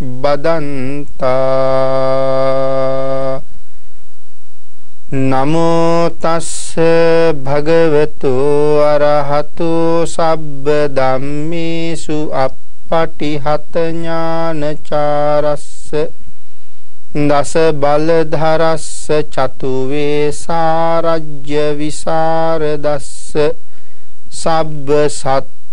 බදන්තා. නමෝ තස්ස භගවතු අරහතු සබ්බ ධම්මේසු අප්පටිහත ඥානචාරස්ස. දස බලධරස්ස චතු වේසාරජ්‍ය විසරදස්ස. සබ්බ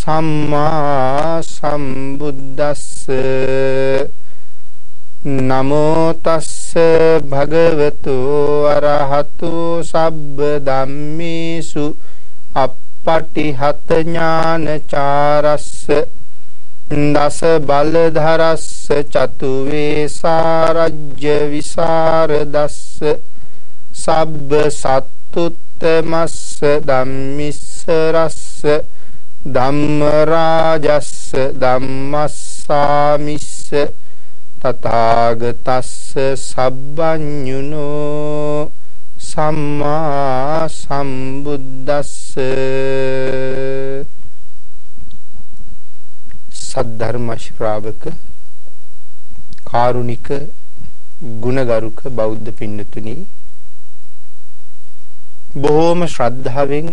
සම්මා සම්බුද්දස්ස. නමෝ තස්ස භගවතු අරහතු සබ්බ ධම්මේසු. අප්පටිහත ඥානචාරස්ස. දස බලධරස්ස චතු වේසාරජ්‍ය විසරදස්ස. සබ්බ සත්තුත්තමස්ස ධම්මිස්ස රස්ස ධම්ම රාජස්ස ධම්මස්සාමිස්ස තථාගතස්ස සබ්බඤුනෝ සම්මා සම්බුද්දස්ස. සද්ධර්ම ශ්‍රාවක කාරුණික ගුණගරුක බෞද්ධ පින්නතුනි බොහෝම ශ්‍රද්ධාවෙන්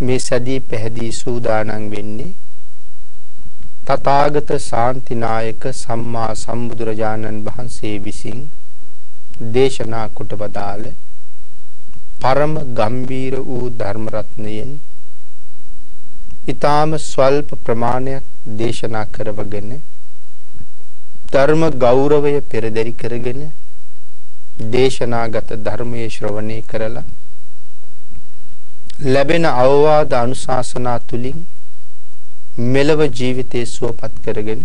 මේ සැදී පැහැදී සූදානම් වෙන්නේ තථාගත ශාන්තිනායක සම්මා සම්බුදුරජාණන් වහන්සේ විසින් දේශනා කොට වදාළ පරම ගම්බීර වූ ධර්ම රත්නයෙන් ඊටාම ස්වල්ප ප්‍රමාණයක් දේශනා කරවගෙන ධර්ම ගෞරවය පෙරදරි කරගෙන දේශනාගත ධර්මයේ ශ්‍රවණය කරලා ලැබෙන අවවාද අනුශාසනා තුලින් මෙලව ජීවිතයේ සුවපත් කරගෙන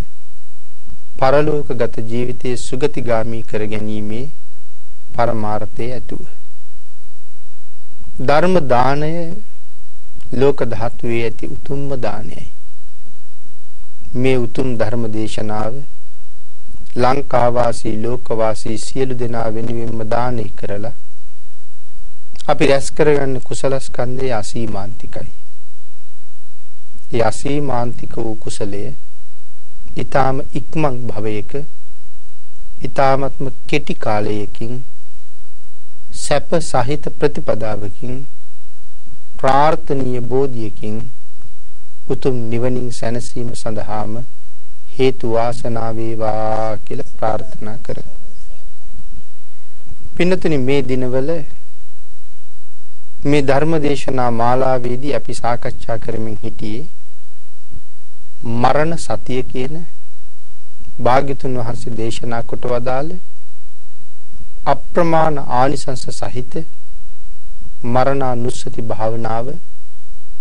පරලෝකගත ජීවිතයේ සුගතිගාමි කර ගැනීමේ පරමාර්ථය ඇතුව. ධර්ම දාණය ලෝක ධාතුවේ ඇති උතුම්ම දානයයි. මේ උතුම් ධර්ම දේශනාව ලංකාවාසී ලෝකවාසී සියලු දෙනා වෙනුවෙන්ම දානය කරලා අපි රැස් කරගන්න කුසල ස්කන්ධය අසීමාන්තිකයි ඒ අසීමාන්තික වූ කුසලය ඊ타ම ඉක්මන් භවයක ඊ타මත්ම කෙටි කාලයකින් සැප සහිත ප්‍රතිපදාවකින් ප්‍රාර්ථනීය බෝධියකින් උතුම් නිවනින් සැනසීම සඳහාම හේතු වාසනා වේවා කියලා ප්‍රාර්ථනා කරමු. පින්නතුනි මේ දිනවල මේ ධර්ම දේශනා මාලාවේදී අපි සාකච්ඡා කරමින් හිටියේ මරණ සතිය කියන භාග්‍යතුන් වහන්සේ දේශනා කොට වදාළ අප්‍රමාණ ආනිසංස සහිත මරණානුස්සති භාවනාව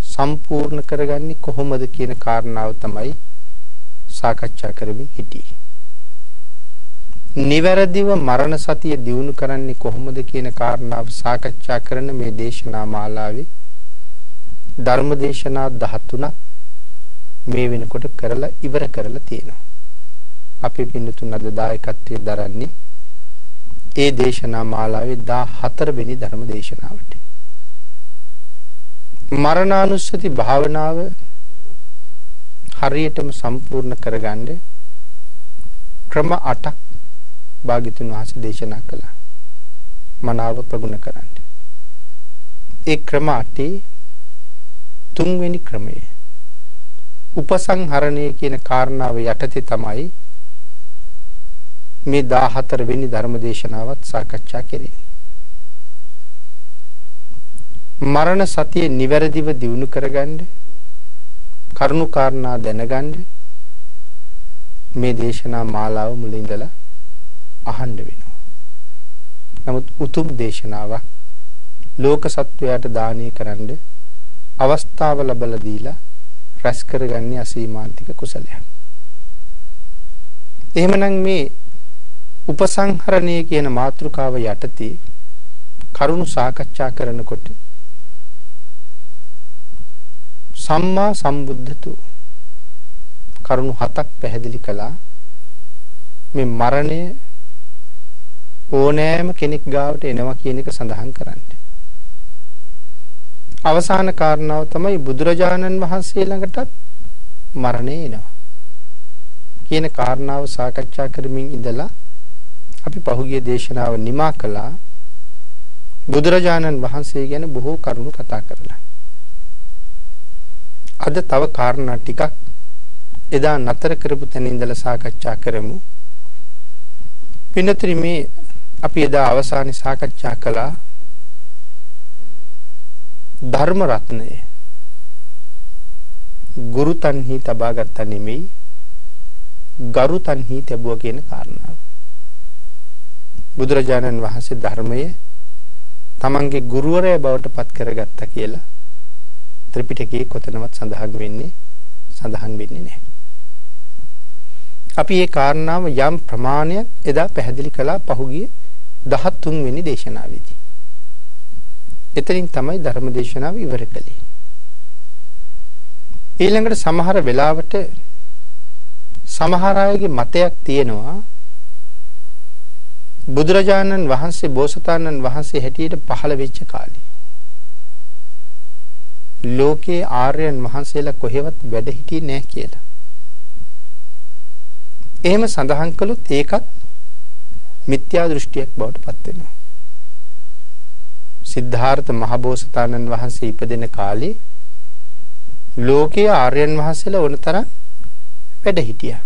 සම්පූර්ණ කරගන්නේ කොහොමද කියන කාරණාව තමයි සාකච්ඡා කරමින් හිටියේ. නිවැරදිව මරණ සතිය දිනු කරන්නේ කොහොමද කියන කාරණාව සාකච්ඡා කරන මේ දේශනා මාලාවේ ධර්ම දේශනා 13ක් මේ වෙනකොට කරලා ඉවර කරලා තියෙනවා. අපි පින්නතුන් අද දායකත්වයේ දරන්නේ ඒ දේශනා මාලාවේ 14 වෙනි ධර්ම දේශනාවට. මරණානුස්සති භාවනාව හරියටම සම්පූර්ණ කරගන්න ක්‍රම 8ක් භාග්‍යතුන් වහන්සේ දේශනා කළා. මනාව ප්‍රගුණ කරන්න. ඒ ක්‍රම 8 තුන්වෙනි ක්‍රමය. උපසංහරණය කියන කාරණාව යටතේ තමයි මේ 14 වෙනි ධර්ම දේශනාවත් සාකච්ඡා කෙරෙන්නේ. මරණ සතිය නිවැරදිව දිනු කරගන්න කරුණු කාරණා දැනගන්න මේ දේශනා මාලාව මුලින්දලා අහන්න වෙනවා. නමුත් උතුම් දේශනාවක් ලෝක සත්වයාට දානය කරන්න අවස්ථාව ලැබලා දීලා රැස් කරගන්නේ අසීමාන්තික කුසලයක්. එහෙමනම් මේ උපසංහරණය කියන මාතෘකාව යටතේ කරුණු සාකච්ඡා කරනකොට සම්මා සම්බුද්ධතු කරුණු හතක් පැහැදිලි කළා මේ මරණය ඕනෑම කෙනෙක් ගාවට එනවා කියන එක සඳහන් කරන්නේ. අවසාන කාරණාව තමයි බුදුරජාණන් වහන්සේ ළඟටත් මරණය එනවා. කියන කාරණාව සාකච්ඡා කරමින් ඉඳලා අපි පහුගිය දේශනාව නිමා කළා බුදුරජාණන් වහන්සේ ගැන බොහෝ කරුණු කතා කරලා. අද තව කාරණා ටිකක් එදා නතර කරපු තැන ඉඳලා සාකච්ඡා කරමු. පින්නතරි මේ අපි එදා අවසානයේ සාකච්ඡා කළා ධර්ම රත්නය ගුරු තන්හි තබා ගත්තා නෙමෙයි ගරු තන්හි තැබුවා කියන කාරණාව. බුදුරජාණන් වහන්සේ ධර්මය තමන්ගේ ගුරුවරයා බවට පත් කරගත්තා කියලා ත්‍රිපිටකයේ කොතනවත් සඳහන් වෙන්නේ සඳහන් වෙන්නේ නැහැ. අපි මේ කාරණාව යම් ප්‍රමාණයක් එදා පැහැදිලි කළා පහුගිය 13 වෙනි දේශනාවේදී. එතනින් තමයි ධර්ම දේශනාව ඉවර කළේ. ඊළඟට සමහර වෙලාවට සමහර අයගේ මතයක් තියෙනවා බුදුරජාණන් වහන්සේ බෝසතාණන් වහන්සේ හැටියට පහළ වෙච්ච කාලේ ලෝකේ ආර්යයන් වහන්සේලා කොහෙවත් වැඩ හිටියේ නැහැ කියලා. එහෙම සඳහන් කළොත් ඒකත් මිත්‍යා දෘෂ්ටියක් බවට පත් වෙනවා. සිද්ධාර්ථ මහබෝසතාණන් වහන්සේ ඉපදෙන කාලේ ලෝකයේ ආර්යයන් වහන්සේලා වුණතරම් වැඩ හිටියා.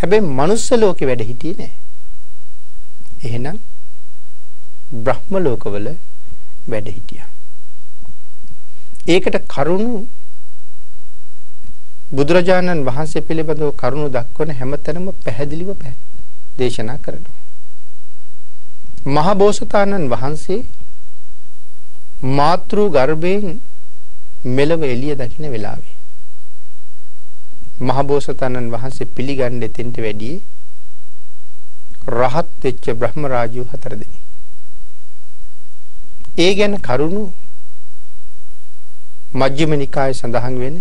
හැබැයි මනුස්ස ලෝකේ වැඩ හිටියේ නෑ. එහෙනම් බ්‍රහ්ම ලෝකවල වැඩ හිටියා. ඒකට කරුණු බුදුරජාණන් වහන්සේ පිළිබඳව කරුණු දක්වන හැමතැනම පැහැදිලිව දේශනා කරනවා. මහ බෝසතාණන් වහන්සේ මාතෘ ගර්භයෙන් මෙලව එළිය දකින්න වෙලාවේ මහ බෝසතාණන් වහන්සේ පිළිගන්න දෙතෙන්ට වැඩි රහත් වෙච්ච බ්‍රහ්ම රාජ්‍යව හතර දෙනෙක්. ඒ ගැන කරුණු මජ්ක්‍ධිම නිකායේ සඳහන් වෙන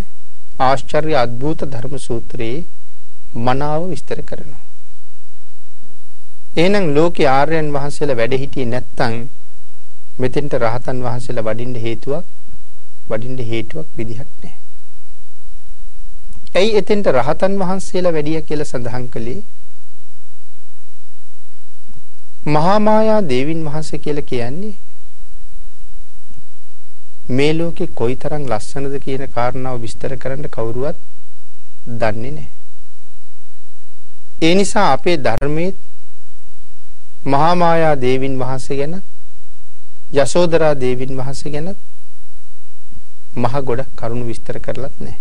ආශ්චර්ය අద్భుත ධර්ම සූත්‍රයේ මනාව විස්තර කරනවා. එහෙනම් ලෝකේ ආර්යයන් වහන්සේලා වැඩ හිටියේ නැත්නම් මෙතෙන්ට රහතන් වහන්සේලා වඩින්න හේතුවක් වඩින්න හේතුවක් විදිහක් නැහැ. ඇයි එතෙන්ට රහතන් වහන්සේලා වැඩිය කියලා සඳහන් කළේ? මහා මායා දේවින් වහන්සේ කියලා කියන්නේ මේ ලෝකේ කොයිතරම් ලස්සනද කියන කාරණාව විස්තර කරන්න කවුරුවත් දන්නේ නැහැ. ඒ නිසා අපේ ධර්මයේ මහා මායා දේවින් වහන්සේ ගැන යසෝදරා දේවින් වහන්සේ ගැන මහ ගොඩක් කරුණු විස්තර කරලත් නැහැ.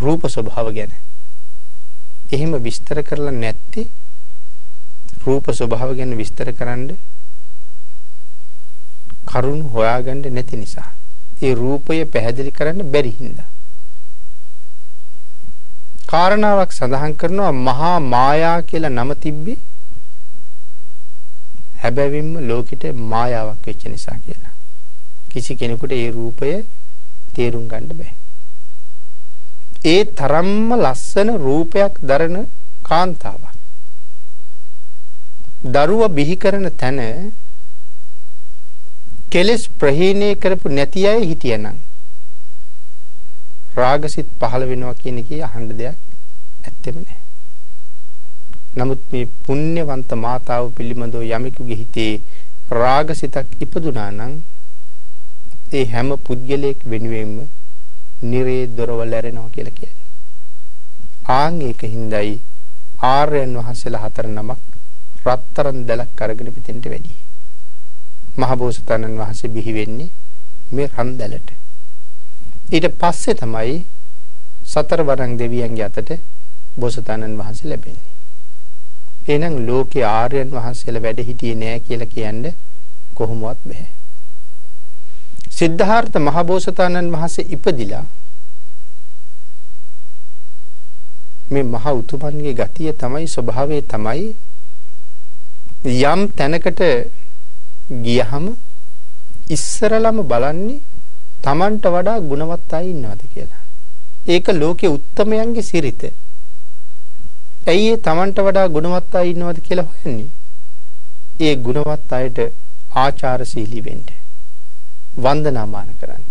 රූප ස්වභාව ගැන. එහෙම විස්තර කරලා නැත්තේ රූප ස්වභාව ගැන විස්තර කරන්නේ කරුණු හොයාගන්න නැති නිසා. ඒ රූපය පැහැදිලි කරන්න බැරි හින්දා. කාරණාවක් සඳහන් කරනවා මහා මායා කියලා නම තිබ්බේ හැබැවින්ම ලෝකෙට මායාවක් වෙච්ච නිසා කියලා. කිසි කෙනෙකුට ඒ රූපය තේරුම් ගන්න බෑ. ඒ තරම්ම ලස්සන රූපයක් දරන කාන්තාවක්. දරුව බිහි කරන තැන කෙලස් ප්‍රහීණය කරපු නැති අය හිටියනම් රාගසිත පහළ වෙනවා කියන එකේ අහන්න දෙයක් ඇත්තෙම නැහැ. නමුත් මේ පුණ්‍යවන්ත මාතාව පිළිබඳව යමෙකුගේ හිතේ රාගසිතක් ඉපදුනා නම් ඒ හැම පුද්ගලයෙක් වෙනුවෙන්ම නිරේ දොරවල් ඇරෙනවා කියලා කියන්නේ. ආන් ඒකින්දයි ආර්යයන් වහන්සේලා හතර නමක් රත්තරන් දැලක් අරගෙන පිටින්ට වැඩි. මහබෝසතාණන් වහන්සේ බිහි වෙන්නේ මේ රන් දැලට. ඊට පස්සේ තමයි සතර වරන් දෙවියන්ගේ අතට බෝසතාණන් වහන්සේ ලැබෙන්නේ. එහෙනම් ලෝකේ ආර්යයන් වහන්සේලා වැඩ හිටියේ නෑ කියලා කියන්නේ කොහොමවත් බෑ. සිද්ධාර්ථ මහබෝසතාණන් වහන්සේ ඉපදිලා මේ මහ උතුමන්ගේ ගතිය තමයි ස්වභාවය තමයි යම් තැනකට ගියහම ඉස්සරලම බලන්නේ Tamanට වඩා ගුණවත් අය ඉන්නවද කියලා. ඒක ලෝකේ උත්තමයන්ගේ සිරිත. ඇයි ඒ Tamanට වඩා ගුණවත් අය ඉන්නවද කියලා හොයන්නේ? ඒ ගුණවත් අයට ආචාරශීලී වෙන්න. වන්දනාමාන කරන්න.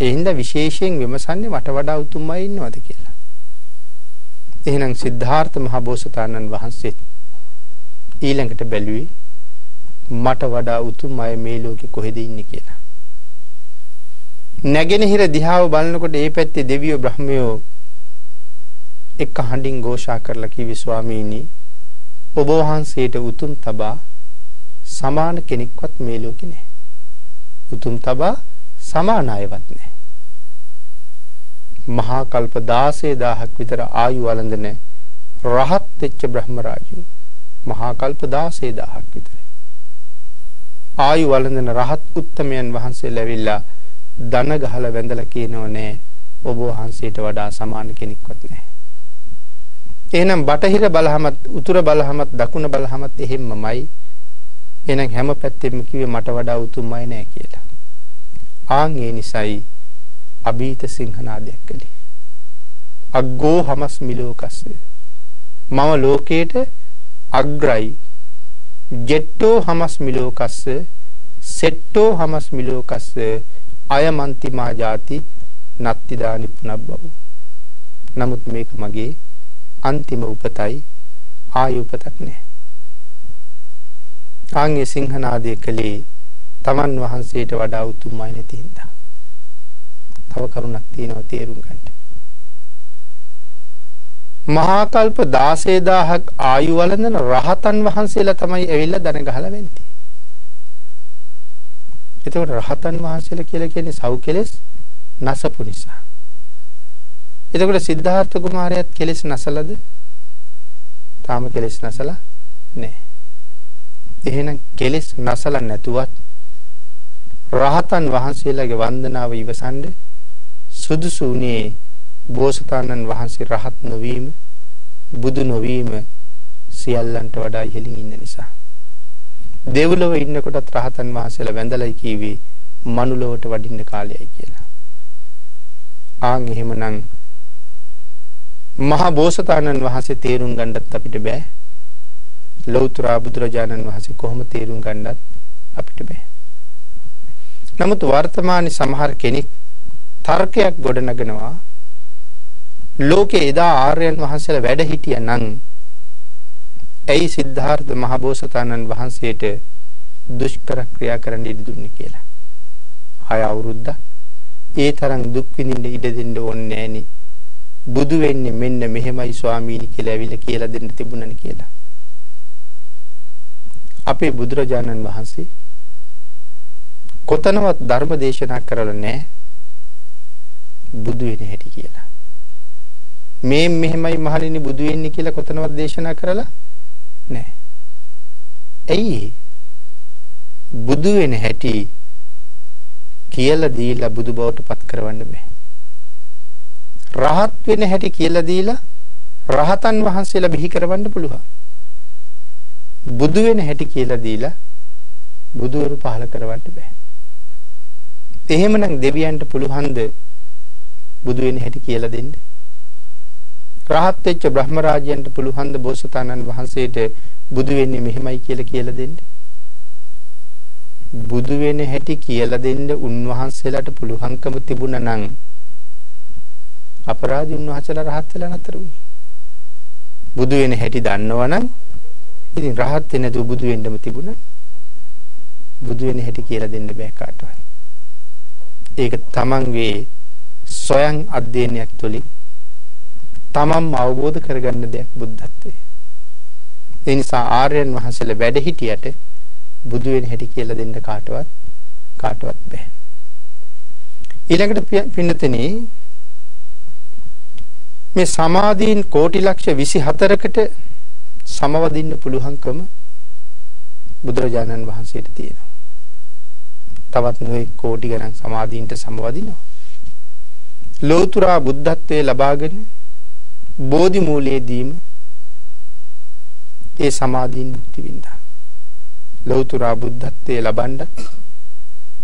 ඒ හින්දා විශේෂයෙන් විමසන්නේ මට වඩා උතුම් අය ඉන්නවද කියලා. එහෙනම් සිද්ධාර්ථ මහ බෝසතාණන් වහන්සේ ඊළඟට බැලුවේ මට වඩා උතුම් අය මේ ලෝකෙ කොහෙද ඉන්නේ කියලා. නැගෙනහිර දිහාව බලනකොට ඒ පැත්තේ දෙවියෝ බ්‍රහ්මයෝ එක හඬින් ഘോഷා කරලා කිව්වේ ස්වාමීනි ඔබ වහන්සේට උතුම් තබා සමාන කෙනෙක්වත් මේ ලෝකේ නැහැ. උතුම් තබා සමාන අයවත් නැහැ. මහා කල්ප 16000ක් විතර ආයු වළඳන රහත් වෙච්ච බ්‍රහ්ම රාජු මහා කල්ප 16000ක් විතර. ආයු වළඳන රහත් උත්තමයන් වහන්සේලා ඇවිල්ලා දන ගහලා වැඳලා කියනෝ නෑ ඔබ වහන්සේට වඩා සමාන කෙනෙක්වත් නැහැ. එහෙනම් බටහිර බලහමත් උතුර බලහමත් දකුණ බලහමත් එහෙම්මමයි. එහෙනම් හැම පැත්තෙම කිව්වේ මට වඩා උතුම්මයි නෑ කියලා. ආන් ඒ නිසයි අභීත සිංහනාදයක් කළේ. අග්ගෝ හමස් මිලෝකස්ස. මම ලෝකේට අග්‍රයි ජෙට්ටෝ හමස් මිලෝකස්ස සෙට්ටෝ හමස් මිලෝකස්ස අයමන්තිමා ಜಾති නත්තිදානි පුනබ්බව නමුත් මේක මගේ අන්තිම උපතයි ආය උපතක් නෑ ආන්ගේ සිංහනාදය කළේ තමන් වහන්සේට වඩා උතුම්මයි නැති හින්දා තව කරුණක් තියෙනවා තේරුම් ගන්න මහා කල්ප 16000ක් ආයු වළඳන රහතන් වහන්සේලා තමයි ඇවිල්ලා දන ගහලා වෙන්නේ. එතකොට රහතන් වහන්සේලා කියලා කියන්නේ සව් කෙලෙස් නසපු නිසා. එතකොට සිද්ධාර්ථ කුමාරයාත් කෙලෙස් නසලද? තාම කෙලෙස් නසලා නැහැ. එහෙනම් කෙලෙස් නසලා නැතුවත් රහතන් වහන්සේලාගේ වන්දනාව ඉවසන්නේ සුදුසු උනේ බෝසතාණන් වහන්සේ රහත් නොවීම බුදු නොවීම සියල්ලන්ට වඩා ඉහළින් ඉන්න නිසා. දෙව්ලොව ඉන්නකොටත් රහතන් වහන්සේලා වැඳලයි කීවේ මනුලොවට වඩින්න කාලයයි කියලා. ආන් එහෙමනම් මහා බෝසතාණන් වහන්සේ තේරුම් ගන්නත් අපිට බෑ. ලෞතර බුදුරජාණන් වහන්සේ කොහොම තේරුම් ගන්නත් අපිට බෑ. නමුත් වර්තමානයේ සමහර කෙනෙක් තර්කයක් ගොඩනගනවා ලෝකේ එදා ආර්යයන් වහන්සේලා වැඩ හිටියනම් ඇයි සිද්ධාර්ථ මහබෝසතාණන් වහන්සේට දුෂ්කර ක්‍රියා කරන්න ඉඩ දුන්නේ කියලා. හය අවුරුද්දක් ඒ තරම් දුක් විඳින්න ඉඩ දෙන්න ඕනේ නෑනේ. බුදු වෙන්නේ මෙන්න මෙහෙමයි ස්වාමීනි කියලා ඇවිල්ලා කියලා දෙන්න තිබුණනේ කියලා. අපේ බුදුරජාණන් වහන්සේ කොතනවත් ධර්ම දේශනා කරලා නැහැ බුදු වෙන හැටි කියලා. මේ මෙහෙමයි මහණෙනි බුදු වෙන්නේ කියලා කොතනවත් දේශනා කරලා නැහැ. ඇයි බුදු වෙන හැටි කියලා දීලා බුදු බවට පත් කරවන්න බෑ. රහත් වෙන හැටි කියලා දීලා රහතන් වහන්සේලා බිහි කරවන්න පුළුවන්. බුදු වෙන හැටි කියලා දීලා බුදුවරු පහල කරවන්න බෑ. එහෙමනම් දෙවියන්ට පුළුවන්ද බුදු වෙන හැටි කියලා දෙන්න? රහත් වෙච්ච බ්‍රහ්ම රාජයන්ට පුළුවන්ද බෝසතාණන් වහන්සේට බුදු වෙන්නේ මෙහෙමයි කියලා කියලා දෙන්න? බුදු වෙන හැටි කියලා දෙන්න උන්වහන්සේලාට පුළුවන්කම තිබුණා නම් අපරාධී උන්වහන්සේලා රහත් වෙලා නැතර උනේ. බුදු වෙන හැටි දන්නවනම් ඉතින් රහත් වෙන්නේ නැතුව බුදු වෙන්නම තිබුණා. බුදු වෙන හැටි කියලා දෙන්න බෑ කාටවත්. ඒක තමන්ගේ සොයන් අධ්‍යයනයක් තුළින් තමන්ම අවබෝධ කරගන්න දෙයක් බුද්ධත්වයේ. ඒ නිසා ආර්යයන් වහන්සේලා වැඩ හිටියට බුදු වෙන හැටි කියලා දෙන්න කාටවත් කාටවත් බෑ. ඊළඟට පින්නතනේ මේ සමාධීන් කෝටි ලක්ෂ 24කට සමවදින්න පුළුවන්කම බුදුරජාණන් වහන්සේට තියෙනවා. තවත් නොයෙක් කෝටි ගණන් සමාධීන්ට සමවදිනවා. ලෝතුරා බුද්ධත්වයේ ලබාගෙන බෝධි මූලයේදීම ඒ සමාධීන් මුක්ති විඳා. ලෞතුරා බුද්ධත්වයේ ලබන්න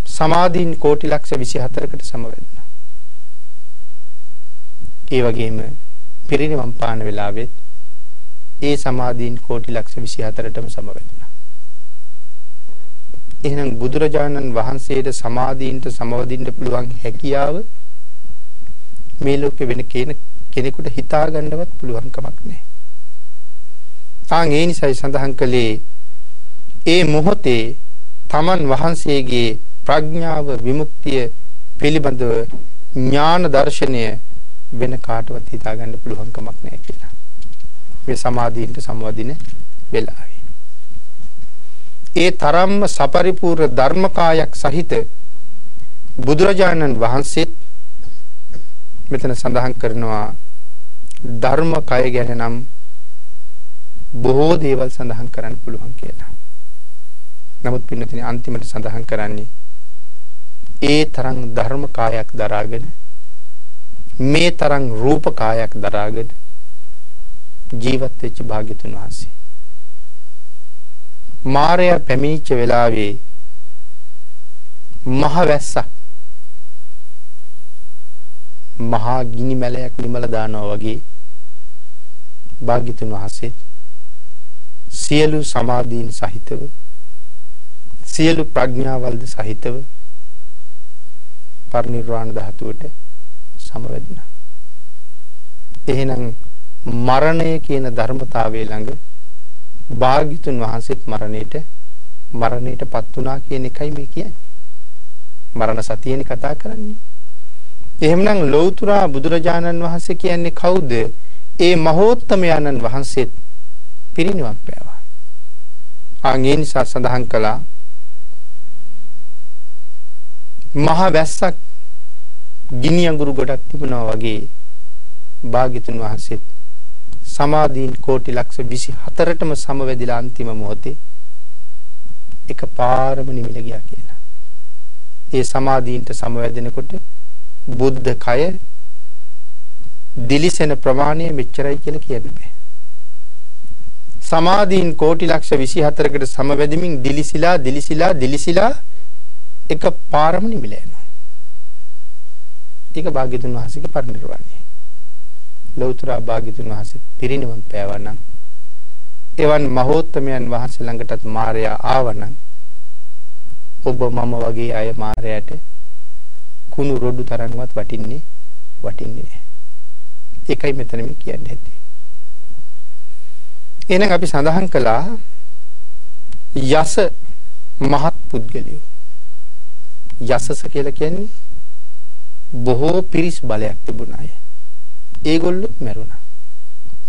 සමාධීන් කෝටි ලක්ෂ 24කට සමවැදුණා. ඒ වගේම පිරිනිවන් පාන වෙලාවෙත් ඒ සමාධීන් කෝටි ලක්ෂ 24ටම සමවැදුණා. එහෙනම් බුදුරජාණන් වහන්සේට සමාධීන්ට සමවදින්න පුළුවන් හැකියාව මේ ලෝකෙ වෙන කෙනෙකුට හිතා ගන්නවත් පුළුවන් කමක් නැහැ. ආන් ඒ නිසයි සඳහන් කළේ ඒ මොහොතේ තමන් වහන්සේගේ ප්‍රඥාව විමුක්තිය පිළිබඳව ඥාන දර්ශනය වෙන කාටවත් හිතා ගන්න පුළුවන් කමක් නැහැ කියලා. මේ සමාධීන්ට සමවදින වෙලාවේ. ඒ තරම්ම සපරිපූර්ණ ධර්මකායක් සහිත බුදුරජාණන් වහන්සේත් මෙතන සඳහන් කරනවා ධර්මකය ගැන නම් බොහෝ දේවල් සඳහන් කරන්න පුළුවන් කියලා. නමුත් පින්නතිනේ අන්තිමට සඳහන් කරන්නේ ඒ තරම් ධර්ම කායක් දරාගෙන මේ තරම් රූප කායක් දරාගෙන ජීවත් වෙච්ච භාග්‍යතුන් වහන්සේ. මාරයා පැමිණිච්ච වෙලාවේ මහ වැස්සක් මහා ගිනි මැලයක් නිමල දානවා වගේ භාග්‍යතුන් වහන්සේ සියලු සමාධීන් සහිතව සියලු ප්‍රඥාවල්ද සහිතව පරිනිර්වාණ ධාතුවට සමවැදුණා. එහෙනම් මරණය කියන ධර්මතාවයේ ළඟ භාග්‍යතුන් වහන්සේත් මරණයට මරණයටපත් වුණා කියන එකයි මේ කියන්නේ. මරණ සතියනේ කතා කරන්නේ. එහෙමනම් ලෞතුරා බුදුරජාණන් වහන්සේ කියන්නේ කවුද? ඒ මහෝත්තමයන්න් වහන්සේත් පිරිනිවන් පෑවා. ආන් ඒ නිසා සඳහන් කළා මහ වැස්සක් ගිනි අඟුරු ගොඩක් තිබුණා වගේ භාග්‍යතුන් වහන්සේත් සමාධීන් කෝටි ලක්ෂ 24ටම සමවැදිලා අන්තිම මොහොතේ එක පාරම නිමිල ගියා කියලා. ඒ සමාධීන්ට සමවැදෙනකොට බුද්ධ කය දිලිසෙන ප්‍රමාණය මෙච්චරයි කියලා කියන්න බෑ. සමාධීන් කෝටි ලක්ෂ 24කට සමවැදෙමින් දිලිසිලා දිලිසිලා දිලිසිලා එක පාරම නිමිල යනවා. ඒක භාග්‍යතුන් වහන්සේගේ පරිනිර්වාණය. ලෞතර භාග්‍යතුන් වහන්සේ පිරිනිවන් පෑවනම් එවන් මහෝත්තමයන් වහන්සේ ළඟටත් මාර්යා ආවනම් ඔබ මම වගේ අය මාර්යාට කුණු රොඩු තරම්වත් වටින්නේ වටින්නේ නැහැ. ඒකයි මෙතන මේ කියන්නේ හැටි. එහෙනම් අපි සඳහන් කළා යස මහත් පුද්ගලියෝ යසස කියලා කියන්නේ බොහෝ පිරිස් බලයක් තිබුණ අය. ඒගොල්ලෝ මැරුණා.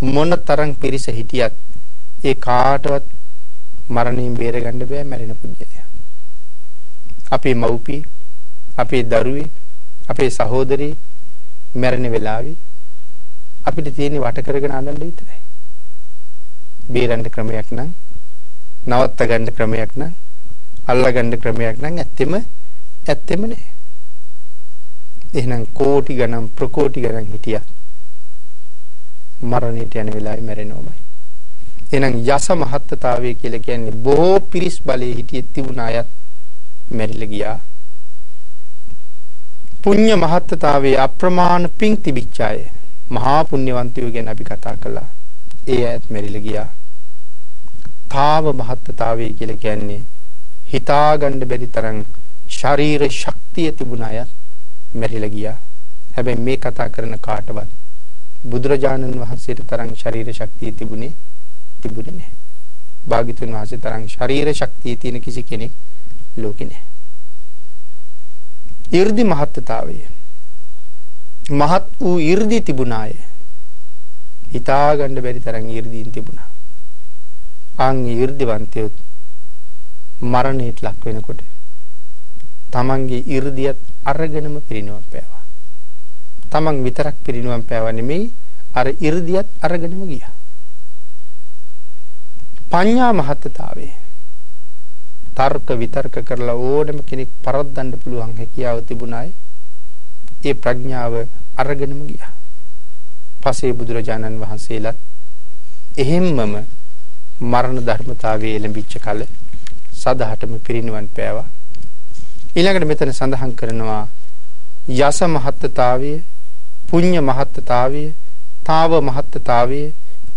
මොන තරම් පිරිස හිටියත් ඒ කාටවත් මරණයෙන් බේරගන්න බෑ මැරෙන පුද්ගලයා. අපේ මව්පිය, අපේ දරුවේ, අපේ සහෝදරේ මැරෙන වෙලාවේ අපිට තියෙන වට කරගෙන අඬන්න විතරයි. බේරන්න ක්‍රමයක් නම් නවත්ත ගන්න ක්‍රමයක් නම් අල්ලා ගන්න ක්‍රමයක් නම් ඇත්තෙම ඇත්තෙම නෑ. එහෙනම් කෝටි ගණන් ප්‍රකෝටි ගණන් හිටියා. මරණයට යන වෙලාවේ මැරෙනවමයි. එහෙනම් යස මහත්තතාවය කියලා කියන්නේ බොහෝ පිරිස් බලයේ හිටියේ තිබුණ අයත් මැරිලා ගියා. පුණ්‍ය මහත්තතාවයේ අප්‍රමාණ පිං තිබිච්ච අය මහා පුණ්‍යවන්තයෝ ගැන අපි කතා කළා. ඒ ඇත් මැරිලා ගියා. තාව මහත්තතාවය කියලා කියන්නේ හිතාගන්න බැරි තරම් ශරීර ශක්තිය තිබුණ අය මැරිලා ගියා. හැබැයි මේ කතා කරන කාටවත් බුදුරජාණන් වහන්සේට තරම් ශරීර ශක්තිය තිබුණේ තිබුණේ නැහැ. භාග්‍යතුන් වහන්සේ තරම් ශරීර ශක්තිය තියෙන කිසි කෙනෙක් ලෝකේ නැහැ. 이르දි මහත්තාවය. මහත් වූ 이르දි තිබුණාය. හිතා ගන්න බැරි තරම් 이르දීන් තිබුණා. ආන් 이르දිවන්තයොත් මරණයට ලක් වෙනකොට තමන්ගේ 이르දියත් අරගෙනම පිරිනුවම් පෑවා. තමන් විතරක් පිරිනුවම් පෑවා නෙමෙයි අර 이르දියත් අරගෙනම ගියා. පඤ්ඤා මහත්තතාවය තර්ක විතර්ක කරලා ඕනම කෙනෙක් පරද්දන්න පුළුවන් හැකියාව තිබුණායි ඒ ප්‍රඥාව අරගෙනම ගියා. පසේ බුදුරජාණන් වහන්සේලා එහෙම්මම මරණ ධර්මතාවයේ එළඹිච්ච කල සදහටම පිරිනුවන් පෑවා. ඊළඟට මෙතන සඳහන් කරනවා යස මහත්තතාවය, පුඤ්ඤ මහත්තතාවය, තාව මහත්තතාවය,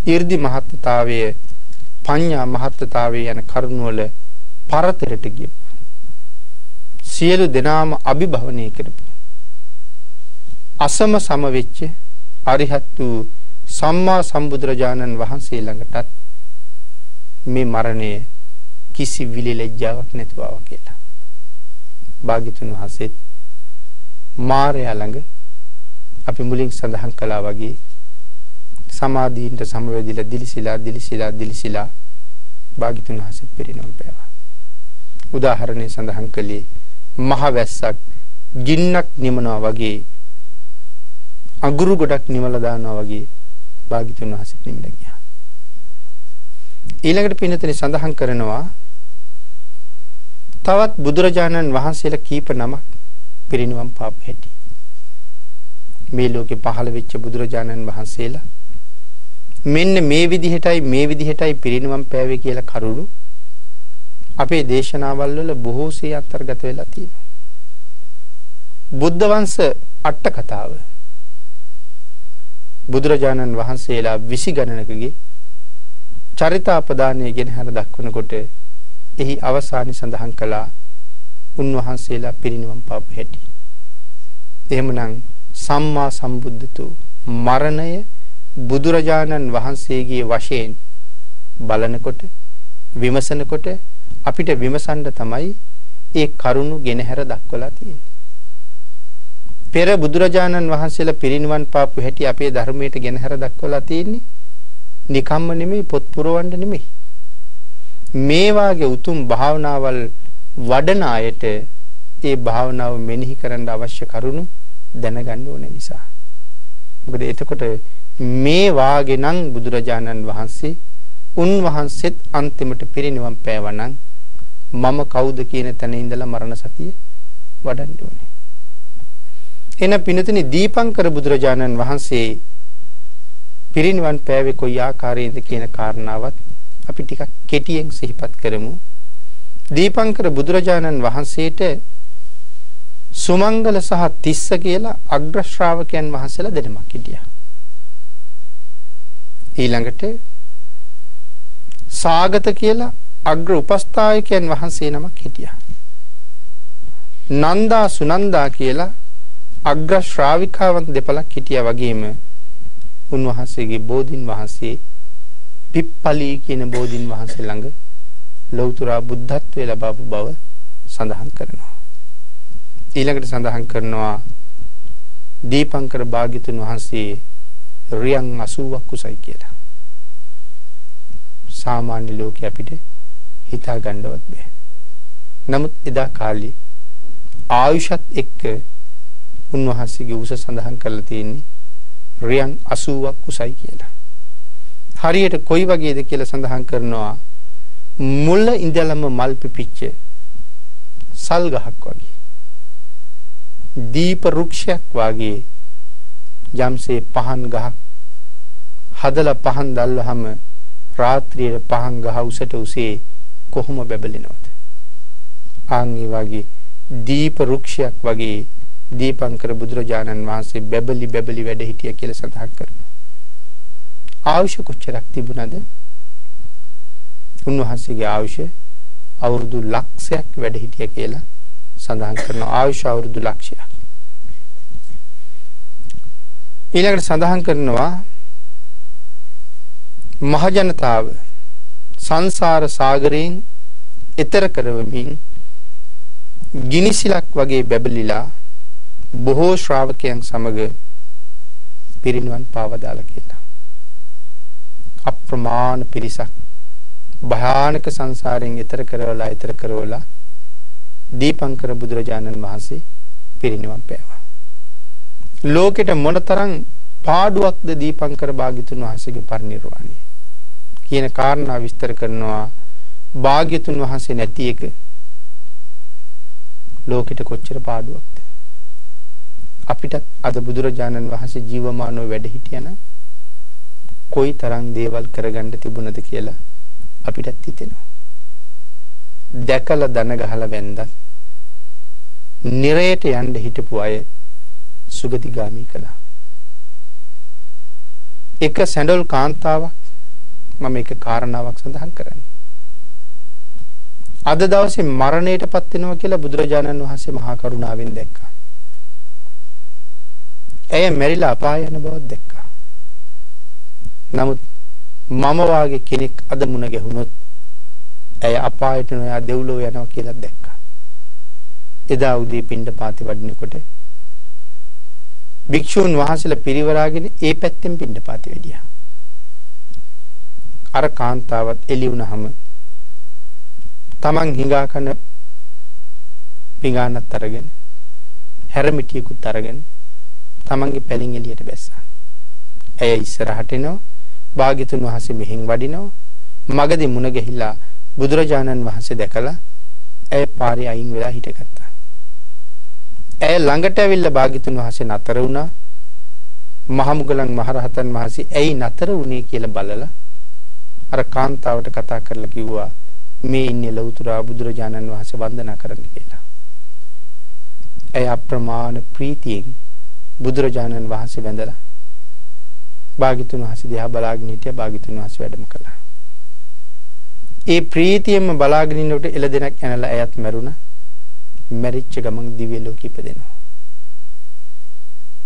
이르දි මහත්තතාවය, පඤ්ඤා මහත්තතාවය යන කරුණු වල පරතරට ගියපු. සියලු දෙනාම අභිභවනය කරපු. අසම සම වෙච්ච අරිහත් වූ සම්මා සම්බුදුරජාණන් වහන්සේ ළඟටත් මේ මරණය කිසි විලි ලැජ්ජාවක් නැතුව ආවා කියලා. භාග්‍යතුන් වහන්සේත් මාරයා ළඟ අපි මුලින් සඳහන් කළා වගේ සමාධීන්ට සමවැදිලා දිලිසිලා දිලිසිලා දිලිසිලා භාග්‍යතුන් වහන්සේ පිරිනොම් පෑවා. උදාහරණේ සඳහන් කළේ මහ වැස්සක් ගින්නක් නිමනවා වගේ අඟුරු ගොඩක් නිමලා දානවා වගේ භාග්‍යතුන් වහන්සේ නිමිලා ගියා. ඊළඟට පින්නතේ සඳහන් කරනවා තවත් බුදුරජාණන් වහන්සේලා කීප නමක් පිරිනිවන් පාප හැටි. මේ ලෝකේ පහළ වෙච්ච බුදුරජාණන් වහන්සේලා මෙන්න මේ විදිහටයි මේ විදිහටයි පිරිනිවන් පෑවේ කියලා කරුණු අපේ දේශනාවල් වල බොහෝසේ අන්තර්ගත වෙලා තියෙනවා. බුද්ධ වංශ අට කතාව බුදුරජාණන් වහන්සේලා 20 ගණනකගේ චරිතාපදානය ගැන හර දක්වනකොට එහි අවසානයේ සඳහන් කළා උන්වහන්සේලා පිරිනිවන් පාපු හැටි. එහෙමනම් සම්මා සම්බුද්ධතු මරණය බුදුරජාණන් වහන්සේගේ වශයෙන් බලනකොට විමසනකොට අපිට විමසන්න තමයි ඒ කරුණු ගෙනහැර දක්වලා තියෙන්නේ. පෙර බුදුරජාණන් වහන්සේලා පිරිනිවන් පාපු හැටි අපේ ධර්මයට ගෙනහැර දක්වලා තියෙන්නේ. නිකම්ම නෙමෙයි පොත් පුරවන්න නෙමෙයි. මේ වාගේ උතුම් භාවනාවල් වඩන අයට ඒ භාවනාව මෙනෙහි කරන්න අවශ්‍ය කරුණු දැනගන්න ඕන නිසා. මොකද එතකොට මේ වාගේ නම් බුදුරජාණන් වහන්සේ උන්වහන්සේත් අන්තිමට පිරිනිවන් පෑවනම් මම කවුද කියන තැන ඉඳලා මරණ සතිය වඩන්න ඕනේ. එන පිනතුනි දීපංකර බුදුරජාණන් වහන්සේ පිරිනිවන් පෑවේ කොයි ආකාරයෙන්ද කියන කාරණාවත් අපි ටිකක් කෙටියෙන් සිහිපත් කරමු. දීපංකර බුදුරජාණන් වහන්සේට සුමංගල සහ තිස්ස කියලා අග්‍ර ශ්‍රාවකයන් වහන්සේලා දෙනමක් හිටියා. ඊළඟට සාගත කියලා අග්‍ර උපස්ථායකයන් වහන්සේ නමක් හිටියා. නන්දා සුනන්දා කියලා අග්‍ර ශ්‍රාවිකාවන් දෙපළක් හිටියා වගේම උන්වහන්සේගේ බෝධින් වහන්සේ පිප්පලී කියන බෝධින් වහන්සේ ළඟ ලෞතර බුද්ධත්වයේ ලබපු බව සඳහන් කරනවා. ඊළඟට සඳහන් කරනවා දීපංකර භාග්‍යතුන් වහන්සේ රියන් 80ක් කුසයි කියලා. සාමාන්‍ය ලෝකයේ අපිට හිතා ගන්නවත් බෑ. නමුත් එදා කාලේ ආයුෂත් එක්ක උන්වහන්සේගේ උස සඳහන් කරලා තියෙන්නේ රියන් 80ක් කුසයි කියලා. හරියට කොයි වගේද කියලා සඳහන් කරනවා මුල ඉඳලම මල් පිපිච්ච සල් ගහක් වගේ. දීප රුක්ෂයක් වාගේ යම්සේ පහන් ගහක් හදලා පහන් දැල්වහම රාත්‍රියේ පහන් ගහ උසට උසේ කොහොම බැබලෙනවද? ආන් වගේ දීප රුක්ෂයක් වගේ දීපංකර බුදුරජාණන් වහන්සේ බැබලි බැබලි වැඩ හිටිය කියලා සඳහන් කරනවා. ආයුෂ කොච්චරක් තිබුණද? උන්වහන්සේගේ ආයුෂ අවුරුදු ලක්ෂයක් වැඩ හිටිය කියලා සඳහන් කරනවා. ආයුෂ අවුරුදු ලක්ෂයක්. ඊළඟට සඳහන් කරනවා මහජනතාව සංසාර සාගරයෙන් එතර කරවමින් ගිනිසිලක් වගේ බැබලිලා බොහෝ ශ්‍රාවකයන් සමග පිරිනිවන් පාවදාලා කියලා. අප්‍රමාණ පිරිසක්. භයානක සංසාරයෙන් එතර කරවලා එතර කරවලා දීපංකර බුදුරජාණන් වහන්සේ පිරිනිවන් පෑවා. ලෝකෙට මොනතරම් පාඩුවක්ද දීපංකර භාග්‍යතුන් වහන්සේගේ පරිනිර්වාණය? කියන කාරණා විස්තර කරනවා භාග්‍යතුන් වහන්සේ නැති එක. ලෝකෙට කොච්චර පාඩුවක්ද? අපිටත් අද බුදුරජාණන් වහන්සේ ජීවමානව වැඩ හිටියනම් කොයි තරම් දේවල් කරගන්න තිබුණද කියලා අපිටත් හිතෙනවා. දැකලා දන ගහලා වැන්දත් නිරයට යන්න හිටපු අය සුගතිගාමි කළා. එක සැඬොල් කාන්තාවක් මම එක කාරණාවක් සඳහන් කරන්නේ. අද දවසේ මරණයටපත් වෙනවා කියලා බුදුරජාණන් වහන්සේ මහා කරුණාවෙන් දැක්කා. ඇය මැරිලා අපාය යන බවක් දැක්කා. නමුත් මම වාගේ කෙනෙක් අද මුණ ගැහුනොත් ඇය අපායට නොයා දෙව්ලොව යනවා කියලා දැක්කා. එදා උදේ පින්ඩ පාති වඩිනකොට භික්ෂූන් වහන්සේලා පිරිවරාගෙන ඒ පැත්තෙන් පින්ඩපාතේ වැඩියා. අර කාන්තාවත් එළි වුණාම Taman හිඟා කන පිඟානත් අරගෙන හැරමිටියකුත් අරගෙන Tamanගේ පැලින් එළියට බැස්සා. ඇය ඉස්සරහට එනවා. භාග්‍යතුන් වහන්සේ මෙහෙන් වඩිනවා. මගදී මුණ ගැහිලා බුදුරජාණන් වහන්සේ දැකලා ඇය පාරේ අයින් වෙලා හිටගත්තා. ඇය ළඟට ඇවිල්ලා භාග්‍යතුන් වහන්සේ නතර වුණා. මහමුගලන් මහරහතන් වහන්සේ ඇයි නතර වුණේ කියලා බලලා අර කාන්තාවට කතා කරලා කිව්වා මේ ඉන්නේ ලෞතර බුදුරජාණන් වහන්සේ වන්දනා කරන්න කියලා. ඇය අප්‍රමාණ ප්‍රීතියෙන් බුදුරජාණන් වහන්සේ වැඳලා භාග්‍යතුන් වහන්සේ දිහා බලාගෙන හිටියා භාග්‍යතුන් වහන්සේ වැඩම කළා. ඒ ප්‍රීතියෙන්ම බලාගෙන ඉන්නකොට එළදෙනක් ඇනලා ඇයත් මැරුණා. මැරිච්ච ගමන් දිව්‍ය ලෝකෙ ඉපදෙනවා.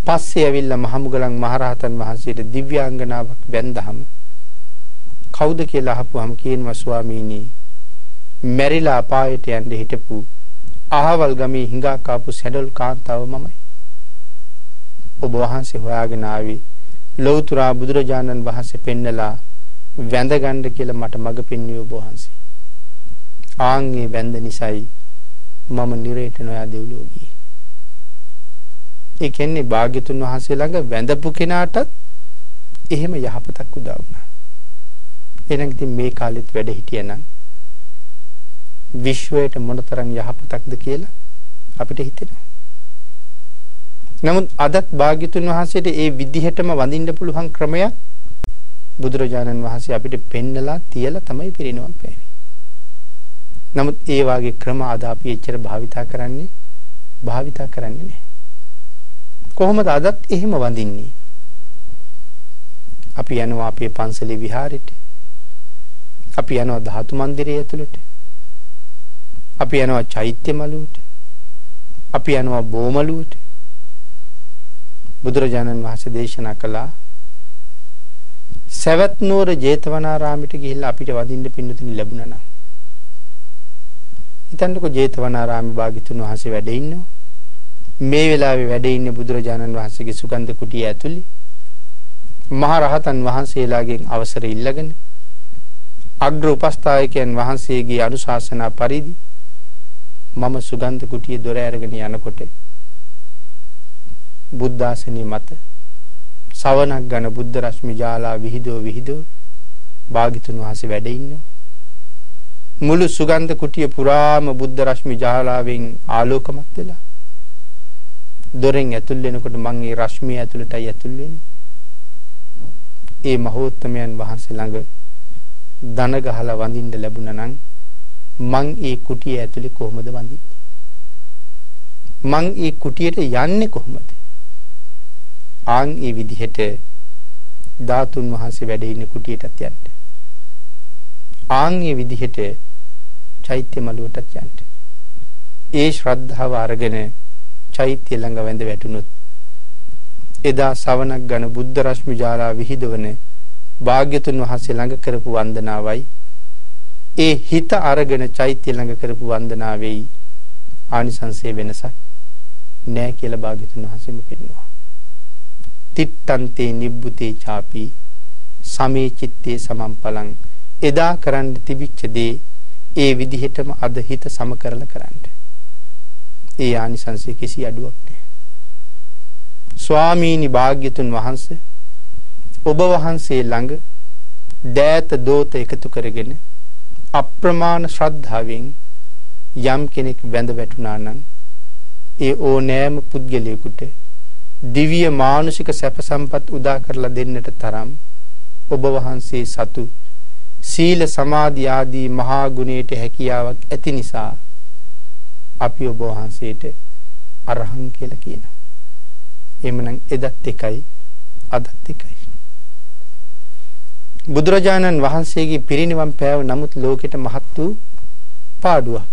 පස්සේ ඇවිල්ලා මහමුගලන් මහරහතන් වහන්සේට දිව්‍යාංගනාවක් බැන්දහම කවුද කියලා අහපුවාම කියනවා ස්වාමීනි මැරිලා අපායට යන්න හිටපු අහවල් ගමේ හිඟා කාපු සැඩල් කාන්තාව මමයි. ඔබ වහන්සේ හොයාගෙන ආවි ලෞතර බුදුරජාණන් වහන්සේ පෙන්නලා වැඳ ගන්න කියලා මට මඟ පෙන්වුවේ ඔබ වහන්සේ. ආන්ගේ වැඳ නිසායි මම නිරේට නොයා දෙව්ලෝ ගියේ. ඒ කියන්නේ භාග්‍යතුන් වහන්සේ ළඟ වැඳපු කෙනාටත් එහෙම යහපතක් උදා වුණා. එහෙනම් ඉතින් මේ කාලෙත් වැඩ හිටියනම් විශ්වයට මොනතරම් යහපතක්ද කියලා අපිට හිතෙනවා. නමුත් අදත් භාග්‍යතුන් වහන්සේට ඒ විදිහටම වඳින්න පුළුවන් ක්‍රමයක් බුදුරජාණන් වහන්සේ අපිට පෙන්නලා තියලා තමයි පිරිනවම් පෑවේ. නමුත් ඒ වාගේ ක්‍රම අද අපි එච්චර භාවිතා කරන්නේ භාවිතා කරන්නේ නැහැ. කොහොමද අදත් එහෙම වඳින්නේ? අපි යනවා අපේ පන්සලේ විහාරෙට. අපි යනවා ධාතු මන්දිරය ඇතුළට. අපි යනවා චෛත්‍ය මළුවට. අපි යනවා බෝමළුවට. බුදුරජාණන් වහන්සේ දේශනා කළා සවැත් නුවර ජේතවනාරාමයට ගිහිල්ලා අපිට වදින්න පින්නතුනි ලැබුණා නම් හිතන්නකෝ ජේතවනාරාමේ භාග්‍යතුන් වහන්සේ වැඩ ඉන්නවා. මේ වෙලාවේ වැඩ ඉන්නේ බුදුරජාණන් වහන්සේගේ සුගන්ධ කුටිය ඇතුළේ. මහ රහතන් වහන්සේලාගෙන් අවසර ඉල්ලගෙන අග්‍ර උපස්ථායකයන් වහන්සේගේ අනුශාසනා පරිදි මම සුගන්ධ කුටියේ දොර ඇරගෙන යනකොට බුද්ධාසනිය මත සවනක් ගන බුද්ධ රශ්මි ජාලා විහිදෝ විහිදෝ භාග්‍යතුන් වහන්සේ වැඩ ඉන්නවා මුළු සුගන්ධ කුටිය පුරාම බුද්ධ රශ්මි ජාලාවෙන් ආලෝකමත් වෙලා දොරෙන් ඇතුල් වෙනකොට මං ඒ රශ්මිය ඇතුළටයි ඇතුල් වෙන්නේ. ඒ මහෝත්තමයන් වහන්සේ ළඟ දන ගහලා වඳින්න ලැබුණා නම් මං ඒ කුටිය ඇතුලේ කොහොමද වඳින්නේ? මං ඒ කුටියට යන්නේ කොහොමද? ආන් ඒ විදිහට ධාතුන් වහන්සේ වැඩ ඉන්න කුටියටත් යන්න. ආන් ඒ විදිහට චෛත්‍ය මළුවටත් යන්න. ඒ ශ්‍රද්ධාව අරගෙන චෛත්‍ය ළඟ වැඳ වැටුනොත් එදා සවනක් ගන බුද්ධ රශ්මි ජාලා විහිදවන භාග්‍යතුන් වහන්සේ ළඟ කරපු වන්දනාවයි ඒ හිත අරගෙන චෛත්‍ය ළඟ කරපු වන්දනාවෙයි ආනිසංසයේ වෙනසක් නෑ කියලා භාග්‍යතුන් වහන්සේම පෙන්වනවා. තිත්තන්තේ නිබ්බුතේ ചാපි සමේ චිත්තේ සමම්පලං එදා කරන්න තිබිච්ච දේ ඒ විදිහටම අද හිත සම කරලා කරන්න. ඒ ආනිසංසයේ කිසි අඩුවක් නෑ. ස්වාමීනි භාග්‍යතුන් වහන්සේ ඔබ වහන්සේ ළඟ දෑත දෝත එකතු කරගෙන අප්‍රමාණ ශ්‍රද්ධාවෙන් යම් කෙනෙක් වැඳ වැටුණා නම් ඒ ඕනෑම පුද්ගලයෙකුට දිව්‍ය මානුෂික සැප සම්පත් උදා කරලා දෙන්නට තරම් ඔබ වහන්සේ සතු සීල සමාධි ආදී මහා ගුණයට හැකියාවක් ඇති නිසා අපි ඔබ වහන්සේට අරහං කියලා කියනවා. එhmenan එදත් එකයි අදත් එකයි. බුදුරජාණන් වහන්සේගේ පිරිනිවන් පෑව නමුත් ලෝකෙට මහත් වූ පාඩුවක්.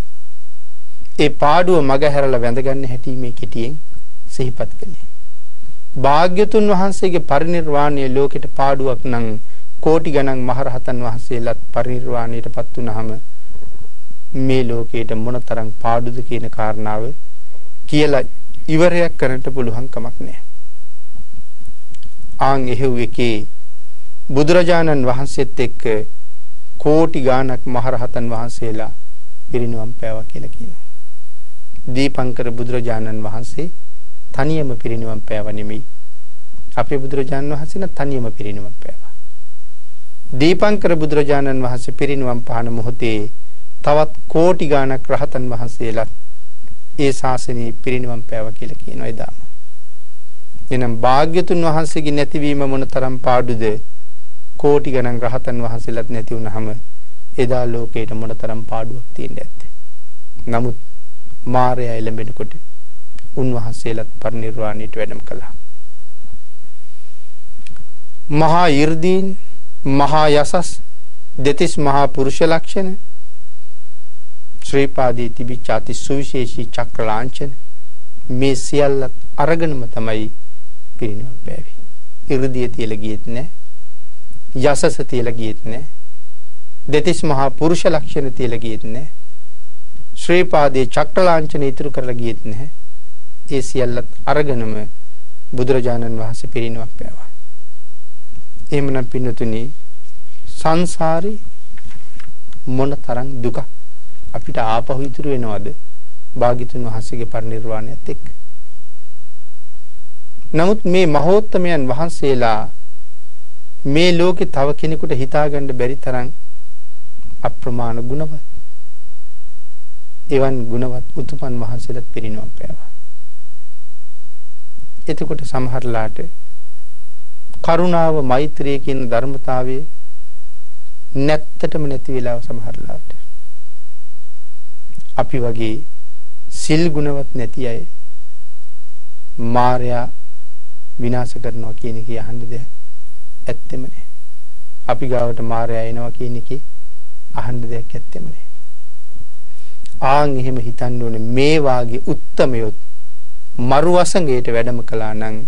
ඒ පාඩුව මගහැරලා වැඳගන්න හැටි මේ කෙටියෙන් සිහිපත් කළේ. භාග්‍යතුන් වහන්සේගේ පරිනිර්වාණය ලෝකෙට පාඩුවක් නම් කෝටි ගණන් මහරහතන් වහන්සේලාත් පරිනිර්වාණයටපත් වුනහම මේ ලෝකයට මොනතරම් පාඩුද කියන කාරණාව කියලා ඉවරයක් කරන්න පුළුවන් කමක් නැහැ. ආන් එහෙව් එකේ බුදුරජාණන් වහන්සේත් එක්ක කෝටි ගාණක් මහරහතන් වහන්සේලා පිරිනිවන් පෑවා කියලා කියනවා. දීපංකර බුදුරජාණන් වහන්සේ තනියම පිරිනිවන් පෑව නෙමෙයි. අපේ බුදුරජාණන් වහන්සේ තනියම පිරිනිවන් පෑවා. දීපංකර බුදුරජාණන් වහන්සේ පිරිනිවන් පාන මොහොතේ තවත් කෝටි ගාණක් රහතන් වහන්සේලා ඒ ශාසනයේ පිරිනිවන් පෑවා කියලා කියනවා එදාම. එනම් භාග්‍යතුන් වහන්සේගේ නැතිවීම මොනතරම් පාඩුද කෝටි ගණන් රහතන් වහන්සේලාත් නැති වුනහම එදා ලෝකේට මොනතරම් පාඩුවක් තියෙන්න ඇත්තේ. නමුත් මායя එළඹෙනකොට උන්වහන්සේලත් පරිනිර්වාණයට වැඩම කළා. මහා 이르දීන් මහා යසස් දෙතිස් මහා පුරුෂ ලක්ෂණ ශ්‍රීපාදී තිබිච්ච අති සුවිශේෂී චක්‍රලාංඡන මේ සියල්ලත් අරගෙනම තමයි පිරිනවම් පෑවේ. 이르දිය තියලා ගියෙත් නෑ. යසස තියලා ගියෙත් නෑ. දෙතිස් මහා පුරුෂ ලක්ෂණ තියලා ගියෙත් නෑ. ශ්‍රීපාදේ චක්‍රලාංඡන ඉතුරු කරලා ගියෙත් නැහැ. ඒ සියල්ලත් අරගෙනම බුදුරජාණන් වහන්සේ පිරිනිවන් පෑවා. එහෙමනම් පින්නතුනි සංසාරේ මොන තරම් දුක අපිට ආපහු ඉතුරු වෙනවද? භාග්‍යතුන් වහන්සේගේ පරිනිර්වාණයත් එක්ක. නමුත් මේ මහෝත්තමයන් වහන්සේලා මේ ලෝකේ තව කෙනෙකුට හිතාගන්න බැරි තරම් අප්‍රමාණ ගුණවත්. එවන් ගුණවත් උතුමන් වහන්සේලාත් පිරිනවම් පෑවා. එතකොට සමහරලාට කරුණාව මෛත්‍රිය කියන ධර්මතාවයේ නැත්තටම නැති වෙලාව සමහරලාට අපි වගේ සිල් ගුණවත් නැති අය මායя විනාශ කරනවා කියන එක අහන්න දෙයක් ඇත්තෙම නැහැ. අපි ගාවට මායя එනවා කියන එකේ අහන්න දෙයක් ඇත්තෙම නැහැ. ආන් එහෙම හිතන්න ඕනේ මේ වාගේ උත්තමයොත් මරු වසඟයට වැඩම කළා නම්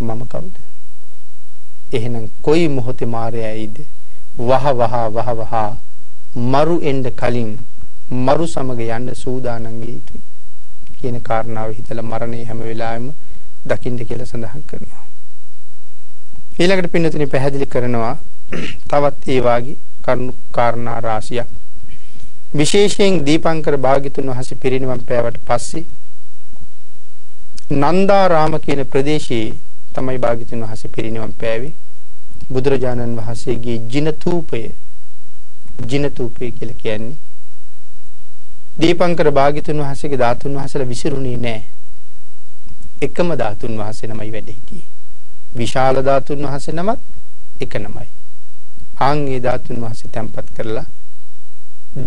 මම කවුද? එහෙනම් කොයි මොහොතේ මායя ඇයිද? වහ වහ වහ වහ මරු එන්න කලින් මරු සමග යන්න සූදානම් විය යුතුයි කියන කාරණාව හිතලා මරණය හැම වෙලාවෙම දකින්න කියලා සඳහන් කරනවා. ඊළඟට පින්නතුනි පැහැදිලි කරනවා තවත් ඒ වාගේ කරුණු කාරණා රාශියක් විශේෂයෙන් දීපංකර භාග්‍යතුන් වහන්සේ පිරිනිවන් පෑවට පස්සේ නන්දාරාම කියන ප්‍රදේශයේ තමයි භාග්‍යතුන් වහන්සේ පිරිනිවන් පෑවේ බුදුරජාණන් වහන්සේගේ ජිනතූපය ජිනතූපය කියලා කියන්නේ දීපංකර භාග්‍යතුන් වහන්සේගේ ධාතුන් වහන්සේලා විසිරුණේ නැහැ එකම ධාතුන් වහන්සේ නමයි වැඩ හිටියේ. විශාල ධාතුන් වහන්සේ නමත් එක නමයි. ආන් ඒ ධාතුන් වහන්සේ තැන්පත් කරලා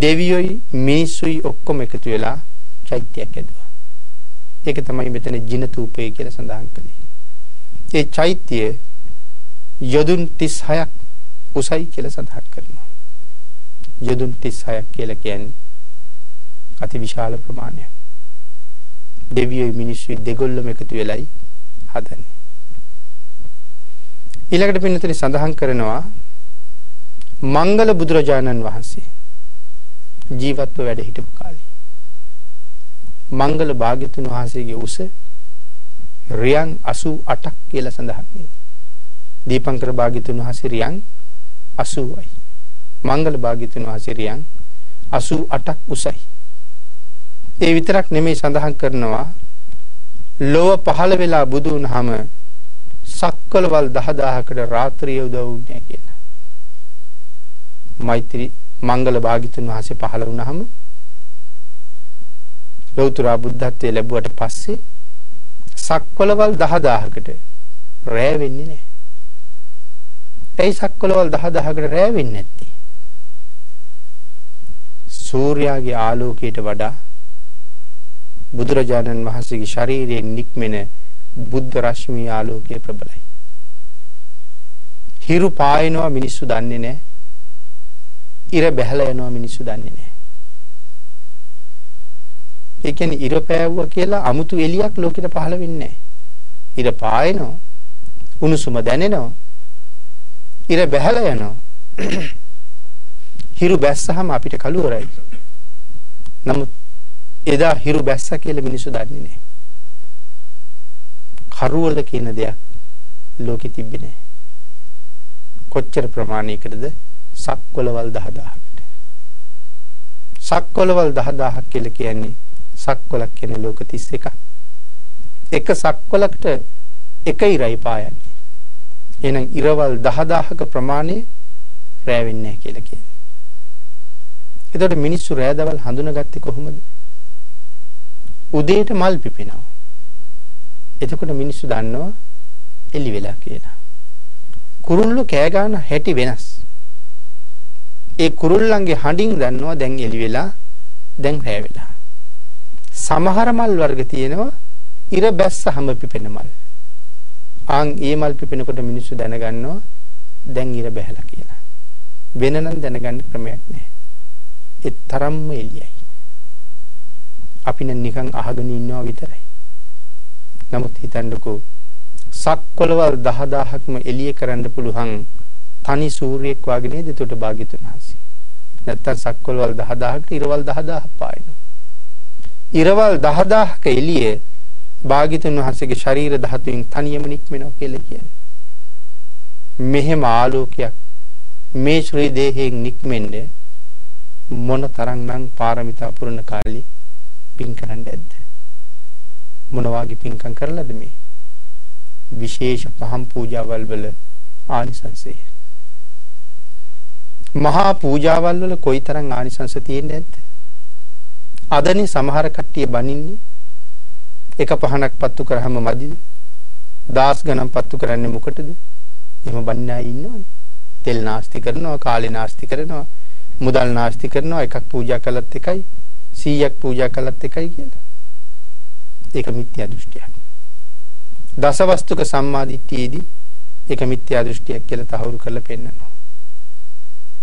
දෙවියොයි මිනිස්සුයි ඔක්කොම එකතු වෙලා චෛත්‍යයක් ඇදුවා. ඒක තමයි මෙතන ජිනතූපය කියලා සඳහන් කළේ. ඒ චෛත්‍යය යොදුන් 36ක් උසයි කියලා සඳහන් කරනවා. යොදුන් 36ක් කියලා කියන්නේ අති විශාල ප්‍රමාණයක්. දෙවියෝ මිනිස්සු දෙගොල්ලම එකතු වෙලයි හදන්නේ. ඊළඟට පින්නතේ සඳහන් කරනවා මංගල බුදුරජාණන් වහන්සේ ජීවත්ව වැඩ හිටපු කාලේ මංගල භාග්‍යතුන් වහන්සේගේ උස රියන් 88ක් කියලා සඳහන් වෙනවා. දීපංකර භාග්‍යතුන් වහන්සේ රියන් 80යි. මංගල භාග්‍යතුන් වහන්සේ රියන් 88ක් උසයි. ඒ විතරක් නෙමෙයි සඳහන් කරනවා ලොව පහළ වෙලා බුදු වුණාම සක්වලවල් 10000කට රාත්‍රිය උදව් වුණේ කියලා. මෛත්‍රී මංගල භාග්‍යතුන් වහන්සේ පහළ වුණාම ලෞතර බුද්ධත්වයේ ලැබුවට පස්සේ සක්වලවල් 10000කට රෑ වෙන්නේ නැහැ. ඒ සක්වලවල් 10000කට රෑ වෙන්නේ නැත්තේ. සූර්යාගේ ආලෝකයට වඩා බුදුරජාණන් වහන්සේගේ ශරීරයෙන් නික්මෙන බුද්ධ රශ්මී ආලෝකය ප්‍රබලයි. හිරු පායනවා මිනිස්සු දන්නේ නැහැ. ඉර බැහැලා යනවා මිනිස්සු දන්නේ නැහැ. ඒ කියන්නේ ඉර පෑවුවා කියලා 아무තු එලියක් ලෝකෙට පහළ වෙන්නේ නැහැ. ඉර පායනවා. උණුසුම දැනෙනවා. ඉර බැහැලා යනවා. හිරු බැස්සහම අපිට කලුවරයි. නමුත් එදා හිරු බැස්ස කියලා මිනිස්සු දන්නේ නැහැ. කරුවල කියන දෙයක් ලෝකෙ තිබ්බේ නැහැ. කොච්චර ප්‍රමාණයකටද? සක්වලවල් 10000කට. සක්වලවල් 10000ක් කියලා කියන්නේ සක්වලක් කියන්නේ ලෝක 31ක්. එක සක්වලකට එක ඉරයි පායන්නේ. එහෙනම් ඉරවල් 10000ක ප්‍රමාණය රැ වෙන්නේ නැහැ කියලා කියන්නේ. එතකොට මිනිස්සු රෑ දවල් හඳුනාගත්තේ කොහොමද? උදේට මල් පිපෙනවා. එතකොට මිනිස්සු දන්නවා එළි වෙලා කියලා. කුරුල්ලෝ කෑ ගන්න හැටි වෙනස්. ඒ කුරුල්ලන්ගේ හඬින් දන්නවා දැන් එළි වෙලා දැන් රෑ වෙලා. සමහර මල් වර්ග තියෙනවා ඉර බැස්සහම පිපෙන මල්. ආන් ඒ මල් පිපෙනකොට මිනිස්සු දැනගන්නවා දැන් ඉර බැහැලා කියලා. වෙනනම් දැනගන්න ක්‍රමයක් නැහැ. ඒ තරම්ම එළියයි. අපි නිකන් අහගෙන ඉන්නවා විතරයි. නමුත් හිතන්නකෝ සක්වලවල් 10000ක්ම එළිය කරන්න පුළුවන් තනි සූර්යෙක් වගේ නේද එතකොට භාග්‍යතුන් වහන්සේ. නැත්තම් සක්වලවල් 10000කට ඉරවල් 10000ක් පායනවා. ඉරවල් 10000ක එළිය භාග්‍යතුන් වහන්සේගේ ශරීර ධාතුවෙන් තනියම නික්මෙනවා කියලා කියන්නේ. මෙහෙම ආලෝකයක් මේ ශ්‍රී දේහයෙන් නික්මෙන්නේ මොන තරම්නම් පාරමිතා පුරන කාලේ පින් කරන්න ඇද්ද? මොන වගේ පින්කම් කරලාද මේ? විශේෂ පහම් පූජාවල් වල ආනිසංසය. මහා පූජාවල් වල කොයිතරම් ආනිසංස තියෙන්නේ නැද්ද? අදනේ සමහර කට්ටිය බනින්නේ එක පහනක් පත්තු කරාම මදිද? දාස් ගණන් පත්තු කරන්නේ මොකටද? එහෙම බන්නේ අය ඉන්නවනේ. තෙල් නාස්ති කරනවා, කාලේ නාස්ති කරනවා, මුදල් නාස්ති කරනවා, එකක් පූජා කළත් එකයි 100ක් පූජා කළත් එකයි කියලා. ඒක මිත්‍යා දෘෂ්ටියක්. දසවස්තුක සම්මාදිට්ඨියේදී ඒක මිත්‍යා දෘෂ්ටියක් කියලා තහවුරු කරලා පෙන්නනවා.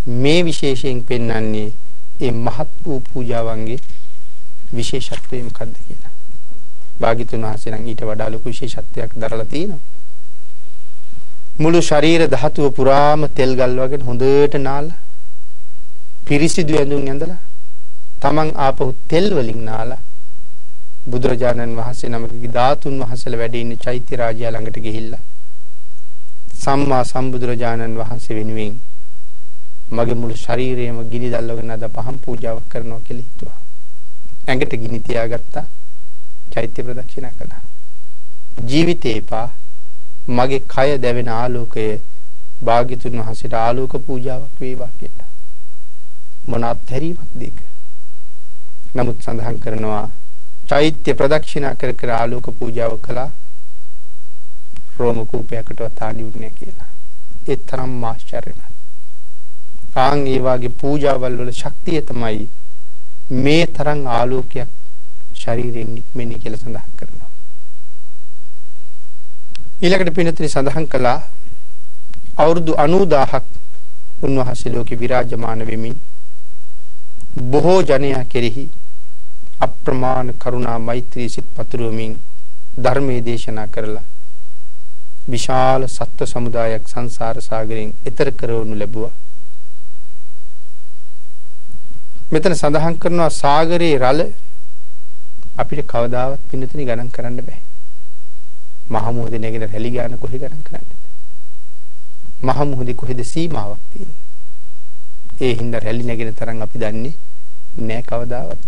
මේ විශේෂයෙන් පෙන්වන්නේ ඒ මහත් වූ පූජාවන්ගේ විශේෂත්වය මොකක්ද කියලා. භාග්‍යතුන් වහන්සේ නම් ඊට වඩා ලොකු විශේෂත්වයක් දරලා තිනවා. මුළු ශරීර ධාතුව පුරාම තෙල් ගල්වගෙන හොඳට නාලා පිරිසිදු ඇඳුම් ඇඳලා තමන් ආපහු තෙල් වලින් නාලා බුදුරජාණන් වහන්සේ නමකගේ ධාතුන් වහන්සේලා වැඩ ඉන්න චෛත්‍ය රාජ්‍යය ළඟට ගිහිල්ලා සම්මා සම්බුදුරජාණන් වහන්සේ වෙනුවෙන් මගේ මුළු ශරීරයම ගිනි දැල්වගෙන අද පහන් පූජාවක් කරනවා කියලා හිතුවා. ඇඟට ගිනි තියාගත්තා. චෛත්‍ය ප්‍රදක්ෂිනා කළා. ජීවිතේපා මගේ කය දැවෙන ආලෝකය භාග්‍යතුන් වහන්සේට ආලෝක පූජාවක් වේවා කියලා. මොන අත්හැරීමක්ද ඒක? නමුත් සඳහන් කරනවා චෛත්‍ය ප්‍රදක්ෂිනා කර කර ආලෝක පූජාව කළා රෝම කූපයකටවත් හානි වුණේ කියලා. ඒ තරම් ආශ්චර්යමත්. ආන් ඒ වාගේ පූජාවල් වල ශක්තිය තමයි මේ තරම් ආලෝකයක් ශරීරයෙන් නික්මෙන්නේ කියලා සඳහන් කරනවා. ඊළඟට පිනතුනි සඳහන් කළා අවුරුදු 90000ක් උන්වහන්සේ ලෝකේ විරාජමාන වෙමින් බොහෝ ජනයා කෙරෙහි අප්‍රමාණ කරුණා මෛත්‍රී සිත් පතුරවමින් ධර්මයේ දේශනා කරලා විශාල සත්ව සමුදායක් සංසාර සාගරයෙන් එතර කරවනු ලැබුවා. මෙතන සඳහන් කරනවා සාගරයේ රළ අපිට කවදාවත් පින්නතනි ගණන් කරන්න බෑ. මහ මුහුදේ නැගෙන රැලි ගාන කොහෙ ගණන් කරන්නද? මහ මුහුදේ කොහෙද සීමාවක් තියෙන්නේ? ඒ හින්දා රැලි නැගෙන තරම් අපි දන්නේ නෑ කවදාවත්.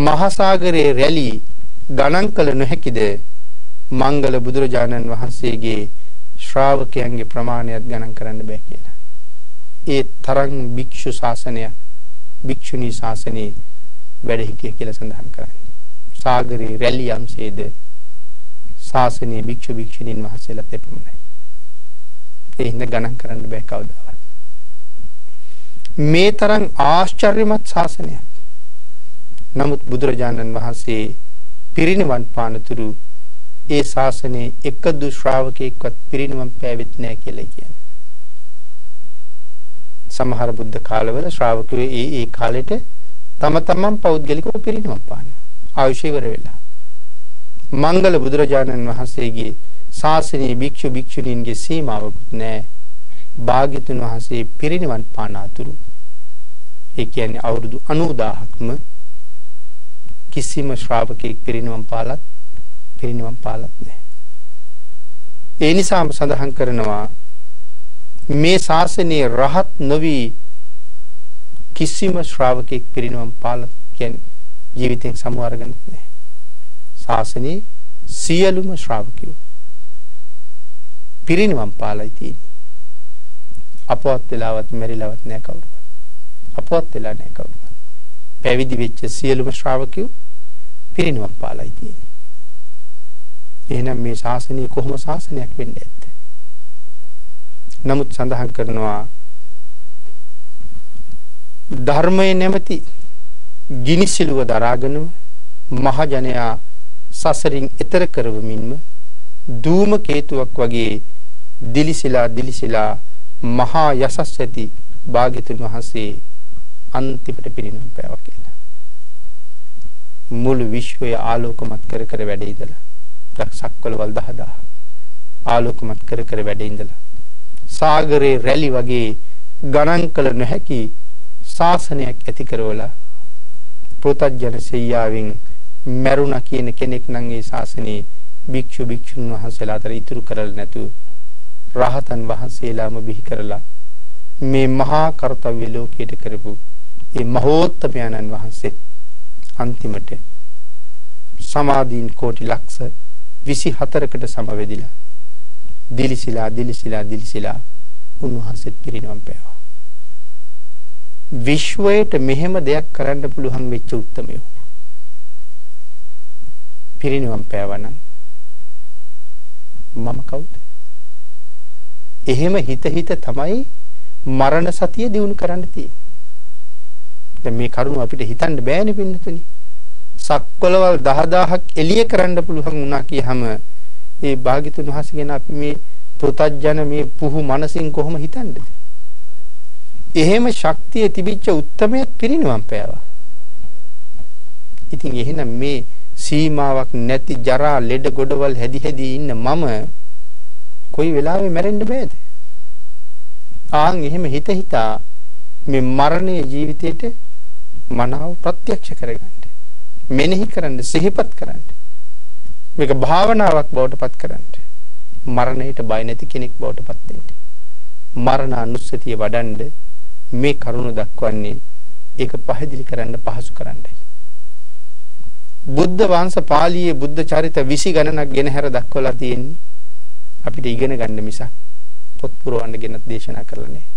මහසાગරයේ රැලි ගණන් කළ නොහැකිද මංගල බුදුරජාණන් වහන්සේගේ ශ්‍රාවකයන්ගේ ප්‍රමාණයත් ගණන් කරන්න බෑ කියලා. ඒ තරම් භික්ෂු ශාසනයක් භික්ෂුණී ශාසනයේ වැඩ හිටිය කියලා සඳහන් කරන්නේ. සාගරේ රැලි යම්සේද ශාසනයේ භික්ෂු භික්ෂුණීන් වහන්සේලාත් එපමණයි. ඒ හින්දා ගණන් කරන්න බෑ කවදාවත්. මේ තරම් ආශ්චර්යමත් ශාසනයක්. නමුත් බුදුරජාණන් වහන්සේ පිරිනිවන් පානතුරු ඒ ශාසනයේ එකදු ශ්‍රාවකෙක්වත් පිරිනිවන් පෑවෙත් නැහැ කියලා කියන්නේ. සමහර බුද්ධ කාලවල ශ්‍රාවකයෝ ඒ ඒ කාලෙට තම තමන් පෞද්ගලිකව පිරිනිවන් පානවා. ආයුෂ ඉවර වෙලා. මංගල බුදුරජාණන් වහන්සේගේ ශාසනයේ භික්ෂු භික්ෂුණීන්ගේ සීමාවකුත් නැහැ. භාග්‍යතුන් වහන්සේ පිරිනිවන් පාන අතුරු ඒ කියන්නේ අවුරුදු 90000ක්ම කිසිම ශ්‍රාවකෙක් පිරිනිවන් පාලත් පිරිනිවන් පාලත් නැහැ. ඒ නිසාම සඳහන් කරනවා මේ ශාසනයේ රහත් නොවි කිසිම ශ්‍රාවකෙක් පිරිනිවන් පාලත් කියන්නේ ජීවිතෙන් සමු අරගෙන නැහැ. ශාසනයේ සියලුම ශ්‍රාවකයෝ පිරිනිවන් පාලයි තියෙන්නේ. අපවත් වෙලාවත් මෙරිලවත් නැහැ කවුරුවත්. අපවත් වෙලා නැහැ කවුරුවත්. පැවිදි වෙච්ච සියලුම ශ්‍රාවකයෝ පිරිනිවන් පාලයි තියෙන්නේ. එහෙනම් මේ ශාසනය කොහොම ශාසනයක් වෙන්නේ ඇත්ද? නමුත් සඳහන් කරනවා ධර්මයේ නැමැති ගිනිසිලුව දරාගෙනම මහජනයා සසරින් එතර කරවමින්ම ධූම කේතුවක් වගේ දිලිසිලා දිලිසිලා මහා යසස් ඇති භාග්‍යතුන් වහන්සේ අන්තිමට පිරිනොම් පෑවා කියලා. මුළු විශ්වය ආලෝකමත් කර කර වැඩ ඉඳලා දක්ෂක්වලවල් 10000 ආලෝකමත් කර කර වැඩ ඉඳලා සාගරේ රැලි වගේ ගණන් කළ නොහැකි ශාසනයක් ඇති කරවලා පෘතජන සෙයියාවෙන් මරුණා කියන කෙනෙක් නම් ඒ ශාසනයේ භික්ෂු භික්ෂුන් වහන්සේලා අතර ඉතුරු කරලා නැතු රහතන් වහන්සේලාම බිහි කරලා මේ මහා කර්තව්‍ය ලෝකයට කරපු ඒ මහෝත්තමයන්න් වහන්සේ අන්තිමට සමාධීන් කෝටි ලක්ෂ 24කට සමවැදිලා දිලිසිලා දිලිසිලා දිලිසිලා උන්වහන්සේත් පිරිනවම් පෑවා. විශ්වයට මෙහෙම දෙයක් කරන්න පුළුවන් වෙච්ච උත්මයෝ. පිරිනවම් පෑවනම් මම කවුද? එහෙම හිත හිත තමයි මරණ සතිය දිනු කරන්න තියෙන්නේ. දැන් මේ කරුණ අපිට හිතන්න බෑනේ පින්නතුනි. සක්වලවල් 10000ක් එළිය කරන්න පුළුවන් වුණා කියහම ඒ භාග්‍යතුන් වහන්සේ ගැන අපි මේ පෘතජන මේ පුහු මනසින් කොහොම හිතන්නේද? එහෙම ශක්තිය තිබිච්ච උත්මයක් පිරිනිවන් පෑවා. ඉතින් එහෙනම් මේ සීමාවක් නැති ජරා ලෙඩ ගොඩවල් හැදි හැදි ඉන්න මම කොයි වෙලාවෙ මැරෙන්න බෑද? ආන් එහෙම හිත හිතා මේ මරණයේ ජීවිතේට මනාව ප්‍රත්‍යක්ෂ කරගන්න. මෙනෙහි කරන්න සිහිපත් කරන්න. මේක භාවනාවක් බවට පත් කරන්න. මරණයට බය නැති කෙනෙක් බවට පත් වෙන්න. මරණ අනුස්සතිය වඩන්ඩ මේ කරුණ දක්වන්නේ ඒක පැහැදිලි කරන්න පහසු කරන්නයි. බුද්ධ වංශ පාළියේ බුද්ධ චරිත 20 ගණනක් ගෙන හැර දක්වලා තියෙන්නේ අපිට ඉගෙන ගන්න මිසක් පොත් පුරවන්න ගෙනත් දේශනා කරලා නැහැ.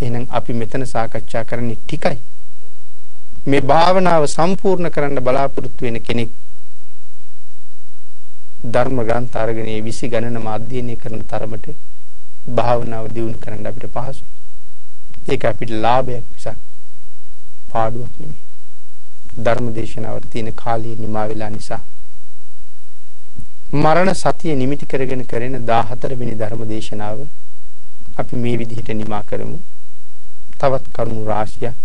එහෙනම් අපි මෙතන සාකච්ඡා කරන්නේ ටිකයි. මේ භාවනාව සම්පූර්ණ කරන්න බලාපොරොත්තු වෙන කෙනෙක් ධර්ම ග්‍රන්ථ අරගෙන ඒ 20 ගණනම අධ්‍යයනය කරන තරමට භාවනාව දියුණු කරන්න අපිට පහසුයි. ඒක අපිට ලාභයක් මිසක් පාඩුවක් නෙමෙයි. ධර්ම දේශනාවට තියෙන කාලය නිමා වෙලා නිසා මරණ සතිය නිමිති කරගෙන කරන 14 වෙනි ධර්ම දේශනාව අපි මේ විදිහට නිමා කරමු. තවත් කරුණු රාශියක්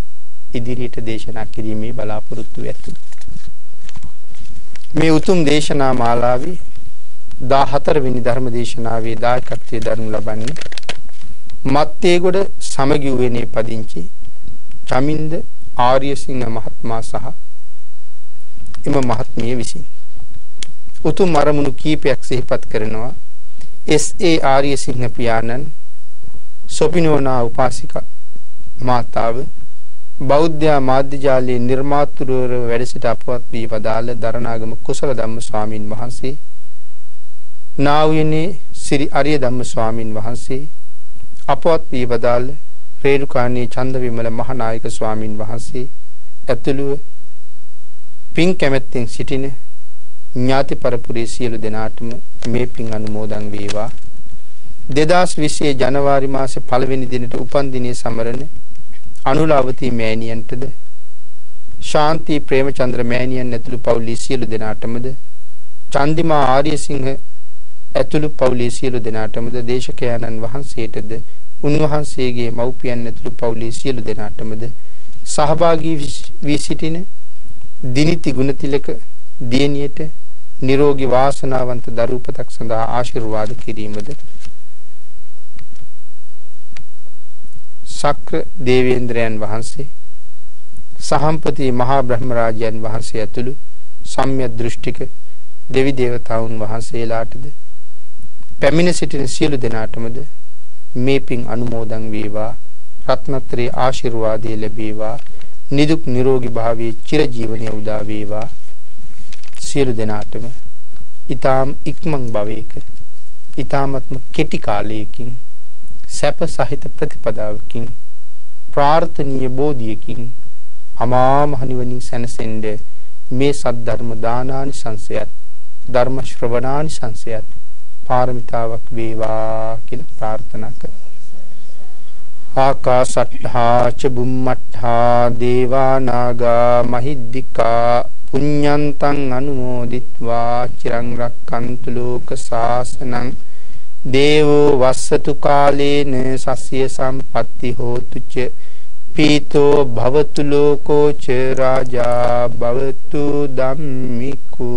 ඉදිරියට දේශනා කිරීමේ බලාපොරොත්තු ඇතුළු. මේ උතුම් දේශනා මාලාවේ 14 වෙනි ධර්ම දේශනාවේ දායකත්වයේ දරනු ලබන්නේ මත්තේගොඩ සමගි උයනේ පදිංචි චමින්ද ආර්යසිංහ මහත්මයා සහ එම මහත්මිය විසින් උතුම් අරමුණු කීපයක් සිහිපත් කරනවා එස්.ඒ. ආර්යසිංහ පියාණන් සොපිනෝනා උපාසිකා මාතාව බෞද්ධ මාධ්‍ය ජාලයේ නිර්මාතෘවර වැඩ සිට අපවත් වී වදාළ දරණාගම කුසල ධම්ම ස්වාමින් වහන්සේ නාවුයනේ සිරි අරිය ධම්ම ස්වාමින් වහන්සේ අපවත් වී වදාළ රේරුකාණී චන්දවිමල මහානායක ස්වාමින් වහන්සේ ඇතුළුව පින් කැමැත්තෙන් සිටින ඥාති පරපුරේ සියලු දෙනාටම මේ පින් අනුමෝදන් වේවා. 2020 ජනවාරි මාසේ පළවෙනි දිනට උපන් දිනේ සමරන අනුලාවතී මෑණියන්ටද? ශාන්ති ප්‍රේමචන්ද්‍ර මෑණියන් ඇතුළු පවුලේ සියලු දෙනාටමද? චන්දිමා ආර්යසිංහ ඇතුළු පවුලේ සියලු දෙනාටමද? දේශකයන්න් වහන්සේටද? උන්වහන්සේගේ මව්පියන් ඇතුළු පවුලේ සියලු දෙනාටමද? සහභාගී වී සිටින දිනිති ගුණතිලක දියණියට නිරෝගී වාසනාවන්ත දරුපතක් සඳහා ආශිර්වාද කිරීමද? ශක්‍ර දේවේන්ද්‍රයන් වහන්සේ සහම්පති මහා බ්‍රහ්මරාජයන් වහන්සේ ඇතුළු සම්්‍ය දෘෂ්ටික දෙවි දේවතාවුන් වහන්සේලාටද පැමිණ සිටින සියලු දෙනාටමද මේ පින් අනුමෝදන් වේවා රත්නත්‍රේ ආශිර්වාදයේ ලැබේවා නිදුක් නිරෝගී භාවයේ චිරජීවනයේ උදා වේවා. සියලු දෙනාටම ඊ타ම් ඉක්මන් භවයක ඊ타මත්ම කෙටි කාලයකින් සැප සහිත ප්‍රතිපදාවකින් ප්‍රාර්ථනීය බෝධියකින් අමා මහ නිවනින් සැනසෙන්න මේ සද්ධර්ම දානානිසංසයත් ධර්ම ශ්‍රවණානිසංසයත් පාරමිතාවක් වේවා කියලා ප්‍රාර්ථනා කරමි. ආකාසට්ඨා ච බුම්මට්ඨා දේවා නාග මහිද්దికා පුඤ්ඤන්තං අනුමෝදිත්වා චිරං රක්칸තු ලෝක සාසනං දේවෝ වස්සතු කාලේන සස්්‍ය සම්පatti හෝතු ච පීතෝ භවතු ලෝකෝ ච රාජා භවතු ධම්මිකෝ